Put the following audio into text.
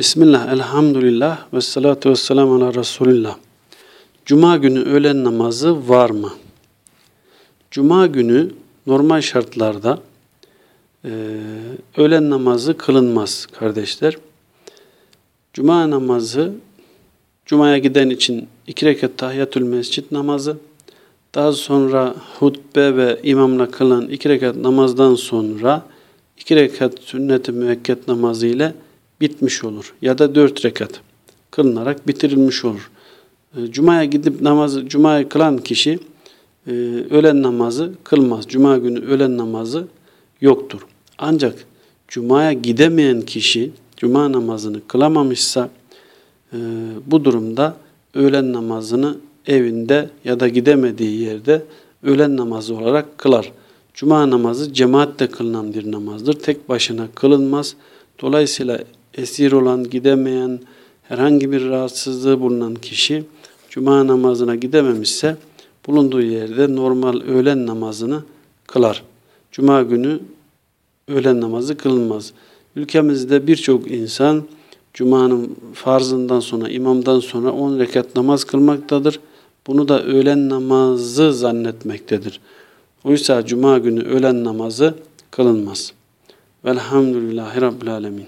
Bismillah, elhamdülillah ve salatu ve selamu ala Resulillah. Cuma günü öğlen namazı var mı? Cuma günü normal şartlarda e, öğlen namazı kılınmaz kardeşler. Cuma namazı, Cuma'ya giden için iki rekat tahiyyatül mescit namazı, daha sonra hutbe ve imamla kılan iki rekat namazdan sonra iki rekat sünnet-i müekket namazı ile bitmiş olur. Ya da dört rekat kılınarak bitirilmiş olur. E, Cuma'ya gidip namazı, Cuma'yı kılan kişi e, öğlen namazı kılmaz. Cuma günü öğlen namazı yoktur. Ancak Cuma'ya gidemeyen kişi Cuma namazını kılamamışsa e, bu durumda öğlen namazını evinde ya da gidemediği yerde öğlen namazı olarak kılar. Cuma namazı cemaatle kılınan bir namazdır. Tek başına kılınmaz. Dolayısıyla esir olan, gidemeyen, herhangi bir rahatsızlığı bulunan kişi cuma namazına gidememişse bulunduğu yerde normal öğlen namazını kılar. Cuma günü öğlen namazı kılınmaz. Ülkemizde birçok insan Cuma'nın farzından sonra, imamdan sonra 10 rekat namaz kılmaktadır. Bunu da öğlen namazı zannetmektedir. Oysa Cuma günü öğlen namazı kılınmaz. Velhamdülillahi Rabbil Alemin.